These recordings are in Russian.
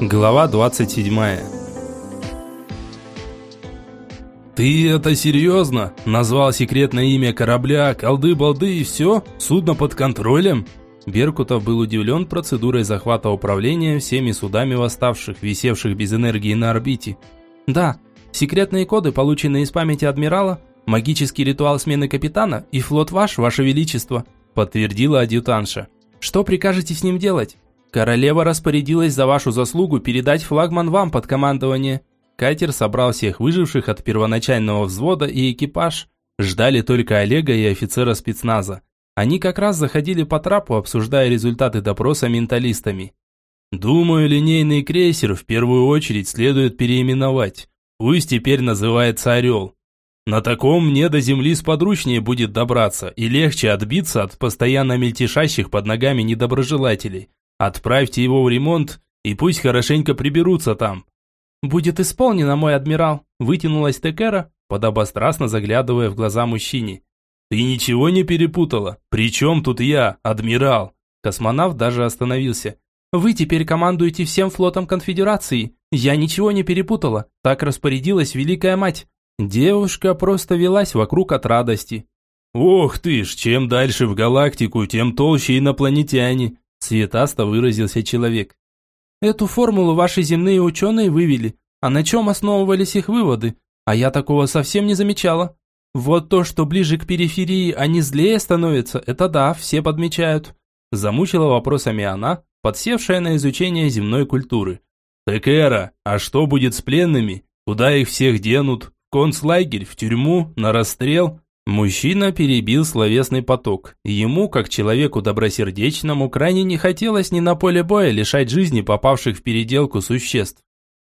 Глава 27 «Ты это серьезно? Назвал секретное имя корабля, колды-балды и все? Судно под контролем?» Беркутов был удивлен процедурой захвата управления всеми судами восставших, висевших без энергии на орбите. «Да, секретные коды, полученные из памяти адмирала, магический ритуал смены капитана и флот ваш, ваше величество», подтвердила адъютанша. «Что прикажете с ним делать?» «Королева распорядилась за вашу заслугу передать флагман вам под командование». Катер собрал всех выживших от первоначального взвода и экипаж. Ждали только Олега и офицера спецназа. Они как раз заходили по трапу, обсуждая результаты допроса менталистами. «Думаю, линейный крейсер в первую очередь следует переименовать. Пусть теперь называется «Орел». На таком мне до земли сподручнее будет добраться и легче отбиться от постоянно мельтешащих под ногами недоброжелателей. Отправьте его в ремонт, и пусть хорошенько приберутся там». «Будет исполнено, мой адмирал», – вытянулась Текера, подобострастно заглядывая в глаза мужчине. «Ты ничего не перепутала? Причем тут я, адмирал?» Космонавт даже остановился. «Вы теперь командуете всем флотом конфедерации. Я ничего не перепутала. Так распорядилась Великая Мать». Девушка просто велась вокруг от радости. «Ох ты ж, чем дальше в галактику, тем толще инопланетяне. Цветасто выразился человек. Эту формулу ваши земные ученые вывели. А на чем основывались их выводы? А я такого совсем не замечала. Вот то, что ближе к периферии они злее становятся, это да, все подмечают. Замучила вопросами она, подсевшая на изучение земной культуры. Так, Эра, а что будет с пленными? Куда их всех денут? В концлагерь, в тюрьму, на расстрел? Мужчина перебил словесный поток. Ему, как человеку добросердечному, крайне не хотелось ни на поле боя лишать жизни попавших в переделку существ.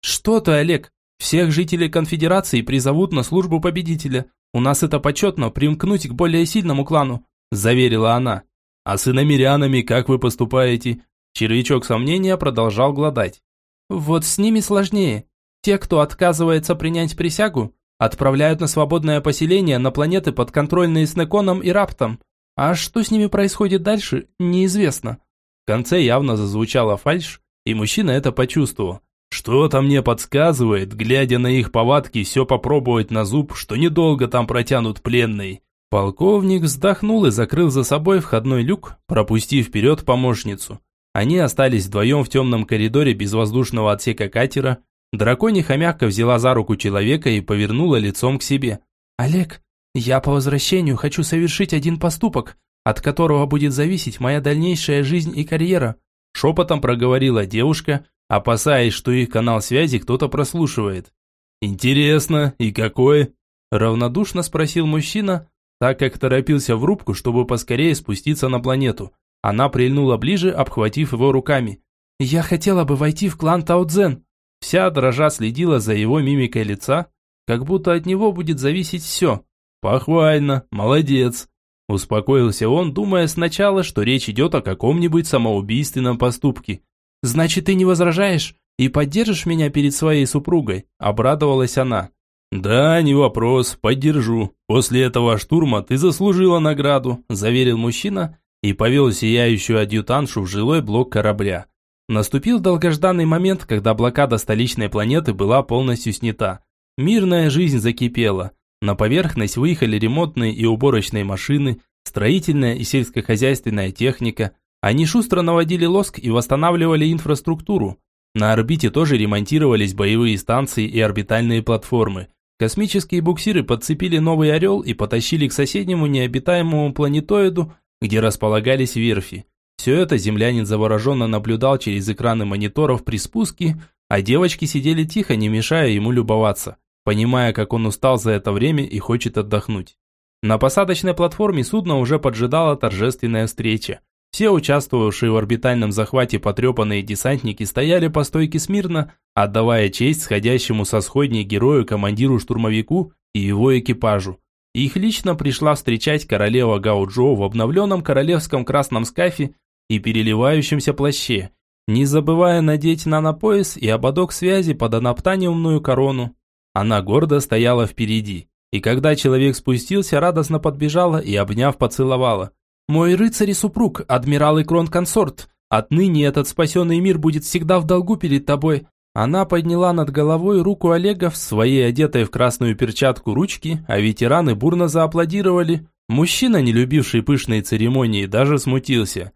«Что ты, Олег? Всех жителей конфедерации призовут на службу победителя. У нас это почетно, примкнуть к более сильному клану», – заверила она. «А с иномерянами как вы поступаете?» Червячок сомнения продолжал гладать. «Вот с ними сложнее. Те, кто отказывается принять присягу, Отправляют на свободное поселение на планеты, подконтрольные Снеконом и Раптом. А что с ними происходит дальше, неизвестно. В конце явно зазвучала фальшь, и мужчина это почувствовал. Что-то мне подсказывает, глядя на их повадки, все попробовать на зуб, что недолго там протянут пленные. Полковник вздохнул и закрыл за собой входной люк, пропустив вперед помощницу. Они остались вдвоем в темном коридоре без воздушного отсека катера, Дракониха мягко взяла за руку человека и повернула лицом к себе. «Олег, я по возвращению хочу совершить один поступок, от которого будет зависеть моя дальнейшая жизнь и карьера», шепотом проговорила девушка, опасаясь, что их канал связи кто-то прослушивает. «Интересно, и какой?» равнодушно спросил мужчина, так как торопился в рубку, чтобы поскорее спуститься на планету. Она прильнула ближе, обхватив его руками. «Я хотела бы войти в клан Таудзен», Вся дрожа следила за его мимикой лица, как будто от него будет зависеть все. «Похвально, молодец!» Успокоился он, думая сначала, что речь идет о каком-нибудь самоубийственном поступке. «Значит, ты не возражаешь и поддержишь меня перед своей супругой?» – обрадовалась она. «Да, не вопрос, поддержу. После этого штурма ты заслужила награду», – заверил мужчина и повел сияющую адъютаншу в жилой блок корабля. Наступил долгожданный момент, когда блокада столичной планеты была полностью снята. Мирная жизнь закипела. На поверхность выехали ремонтные и уборочные машины, строительная и сельскохозяйственная техника. Они шустро наводили лоск и восстанавливали инфраструктуру. На орбите тоже ремонтировались боевые станции и орбитальные платформы. Космические буксиры подцепили новый «Орел» и потащили к соседнему необитаемому планетоиду, где располагались верфи. Все это землянин завороженно наблюдал через экраны мониторов при спуске, а девочки сидели тихо, не мешая ему любоваться, понимая, как он устал за это время и хочет отдохнуть. На посадочной платформе судна уже поджидала торжественная встреча. Все участвовавшие в орбитальном захвате потрепанные десантники стояли по стойке смирно, отдавая честь сходящему со сходней герою командиру-штурмовику и его экипажу. Их лично пришла встречать королева Гауджо в обновленном королевском красном скафе и переливающемся плаще, не забывая надеть нанопояс и ободок связи под анаптаниумную корону. Она гордо стояла впереди, и когда человек спустился, радостно подбежала и, обняв, поцеловала. «Мой рыцарь и супруг, адмирал и крон-консорт, Отныне этот спасенный мир будет всегда в долгу перед тобой. Она подняла над головой руку Олега в своей одетой в красную перчатку ручки, а ветераны бурно зааплодировали. Мужчина, не любивший пышные церемонии, даже смутился.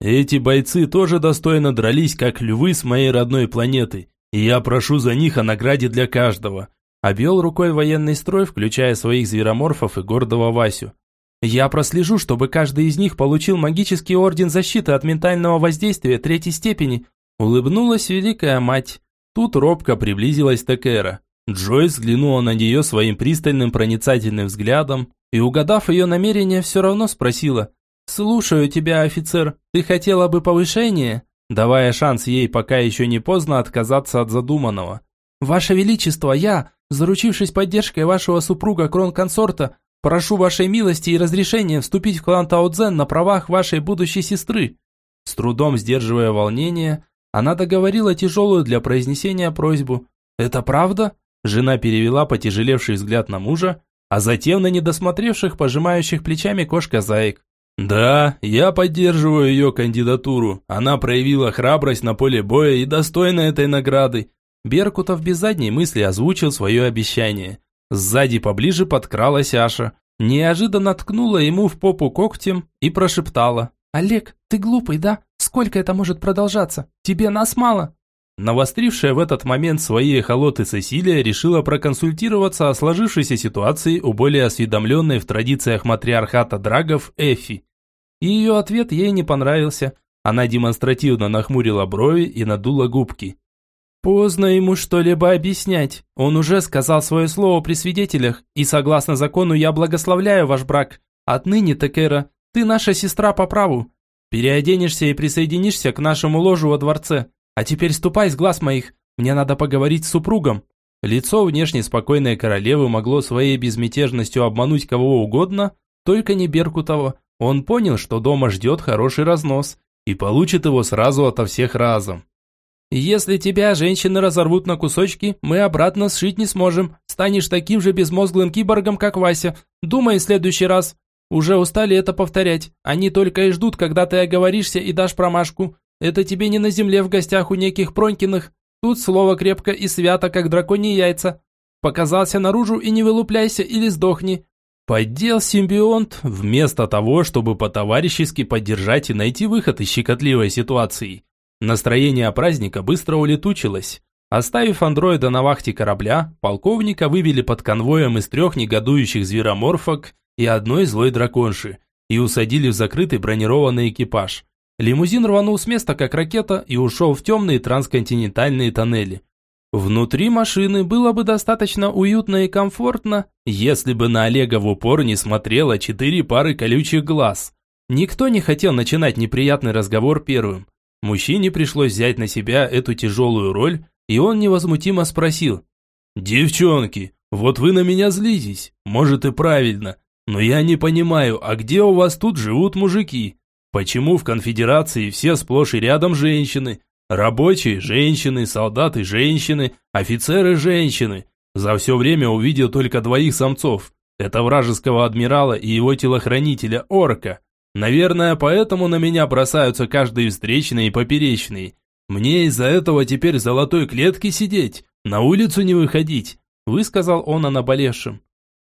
Эти бойцы тоже достойно дрались, как львы с моей родной планеты, и я прошу за них о награде для каждого. Обвел рукой военный строй, включая своих звероморфов и гордого Васю. Я прослежу, чтобы каждый из них получил магический орден защиты от ментального воздействия третьей степени. Улыбнулась великая мать. Тут робко приблизилась Текера. Джойс взглянула на нее своим пристальным проницательным взглядом и, угадав ее намерение, все равно спросила. «Слушаю тебя, офицер. Ты хотела бы повышения?» Давая шанс ей, пока еще не поздно, отказаться от задуманного. «Ваше Величество, я, заручившись поддержкой вашего супруга кронконсорта, прошу вашей милости и разрешения вступить в клан Таодзен на правах вашей будущей сестры». С трудом сдерживая волнение, она договорила тяжелую для произнесения просьбу. «Это правда?» Жена перевела потяжелевший взгляд на мужа, а затем на недосмотревших, пожимающих плечами кошка-заек. «Да, я поддерживаю ее кандидатуру. Она проявила храбрость на поле боя и достойна этой награды». Беркутов без задней мысли озвучил свое обещание. Сзади поближе подкралась Аша. Неожиданно ткнула ему в попу когтем и прошептала. «Олег, ты глупый, да? Сколько это может продолжаться? Тебе нас мало?» Навострившая в этот момент свои эхолоты Сесилия решила проконсультироваться о сложившейся ситуации у более осведомленной в традициях матриархата драгов Эфи. И ее ответ ей не понравился. Она демонстративно нахмурила брови и надула губки. Поздно ему что-либо объяснять. Он уже сказал свое слово при свидетелях, и согласно закону я благословляю ваш брак. Отныне, Текера, ты наша сестра по праву. Переоденешься и присоединишься к нашему ложу во дворце. А теперь ступай с глаз моих. Мне надо поговорить с супругом». Лицо внешне спокойной королевы могло своей безмятежностью обмануть кого угодно, только не Беркутова. Он понял, что дома ждет хороший разнос и получит его сразу ото всех разом. «Если тебя женщины разорвут на кусочки, мы обратно сшить не сможем. Станешь таким же безмозглым киборгом, как Вася. Думай в следующий раз. Уже устали это повторять. Они только и ждут, когда ты оговоришься и дашь промашку. Это тебе не на земле в гостях у неких Пронькиных. Тут слово крепко и свято, как драконьи яйца. Показался наружу и не вылупляйся или сдохни. Поддел симбионт вместо того, чтобы по-товарищески поддержать и найти выход из щекотливой ситуации. Настроение праздника быстро улетучилось. Оставив андроида на вахте корабля, полковника вывели под конвоем из трех негодующих звероморфок и одной злой драконши и усадили в закрытый бронированный экипаж. Лимузин рванул с места как ракета и ушел в темные трансконтинентальные тоннели. Внутри машины было бы достаточно уютно и комфортно, если бы на Олега в упор не смотрело четыре пары колючих глаз. Никто не хотел начинать неприятный разговор первым. Мужчине пришлось взять на себя эту тяжелую роль, и он невозмутимо спросил. «Девчонки, вот вы на меня злитесь, может и правильно, но я не понимаю, а где у вас тут живут мужики? Почему в конфедерации все сплошь и рядом женщины? Рабочие – женщины, солдаты – женщины, офицеры – женщины. За все время увидел только двоих самцов. Это вражеского адмирала и его телохранителя Орка. Наверное, поэтому на меня бросаются каждый встречный и поперечный. Мне из-за этого теперь в золотой клетке сидеть, на улицу не выходить, высказал он о наболевшем.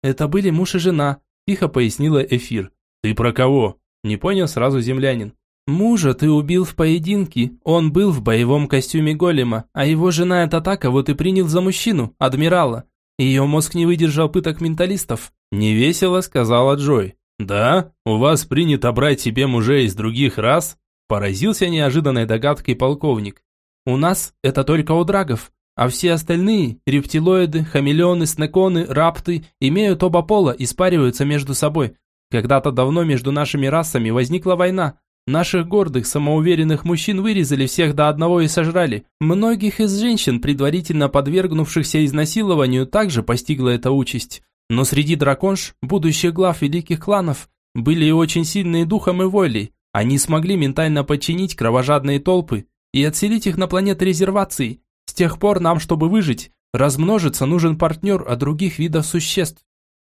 Это были муж и жена, Тихо пояснила Эфир. «Ты про кого?» Не понял сразу землянин. «Мужа ты убил в поединке. Он был в боевом костюме голема, а его жена это так, а вот и принял за мужчину, адмирала. Ее мозг не выдержал пыток менталистов». Невесело сказала Джой. «Да? У вас принято брать себе мужей из других рас?» Поразился неожиданной догадкой полковник. «У нас это только у драгов. А все остальные, рептилоиды, хамелеоны, снеконы, рапты, имеют оба пола и спариваются между собой. Когда-то давно между нашими расами возникла война. Наших гордых, самоуверенных мужчин вырезали всех до одного и сожрали. Многих из женщин, предварительно подвергнувшихся изнасилованию, также постигла эта участь. Но среди драконш, будущих глав великих кланов, были и очень сильные духом и волей. Они смогли ментально подчинить кровожадные толпы и отселить их на планеты резервации – с тех пор нам, чтобы выжить, размножиться нужен партнер от других видов существ.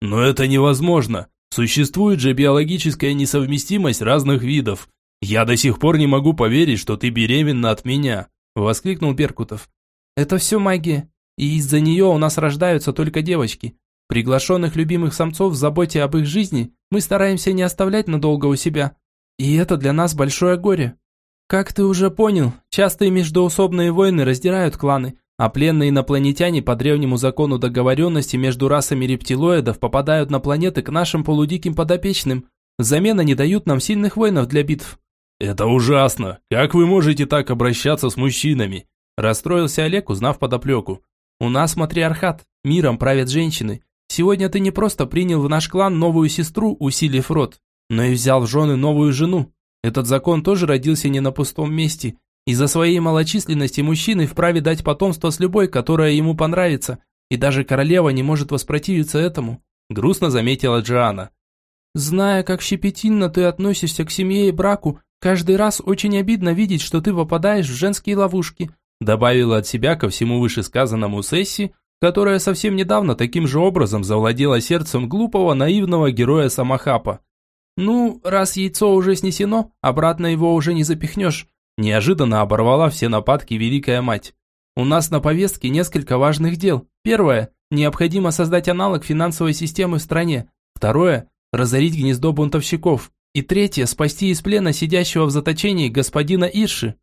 Но это невозможно. Существует же биологическая несовместимость разных видов. «Я до сих пор не могу поверить, что ты беременна от меня», – воскликнул Беркутов. «Это все магия, и из-за нее у нас рождаются только девочки. Приглашенных любимых самцов в заботе об их жизни мы стараемся не оставлять надолго у себя. И это для нас большое горе. Как ты уже понял, частые междоусобные войны раздирают кланы, а пленные инопланетяне по древнему закону договоренности между расами рептилоидов попадают на планеты к нашим полудиким подопечным. Взамен они дают нам сильных воинов для битв. «Это ужасно! Как вы можете так обращаться с мужчинами?» Расстроился Олег, узнав подоплеку. «У нас матриархат, миром правят женщины. Сегодня ты не просто принял в наш клан новую сестру, усилив род, но и взял в жены новую жену. Этот закон тоже родился не на пустом месте. Из-за своей малочисленности мужчины вправе дать потомство с любой, которая ему понравится, и даже королева не может воспротивиться этому», грустно заметила Джиана. «Зная, как щепетильно ты относишься к семье и браку, Каждый раз очень обидно видеть, что ты попадаешь в женские ловушки», добавила от себя ко всему вышесказанному Сесси, которая совсем недавно таким же образом завладела сердцем глупого наивного героя Самахапа. «Ну, раз яйцо уже снесено, обратно его уже не запихнешь», неожиданно оборвала все нападки Великая Мать. «У нас на повестке несколько важных дел. Первое. Необходимо создать аналог финансовой системы в стране. Второе. Разорить гнездо бунтовщиков. И третье – спасти из плена сидящего в заточении господина Ирши.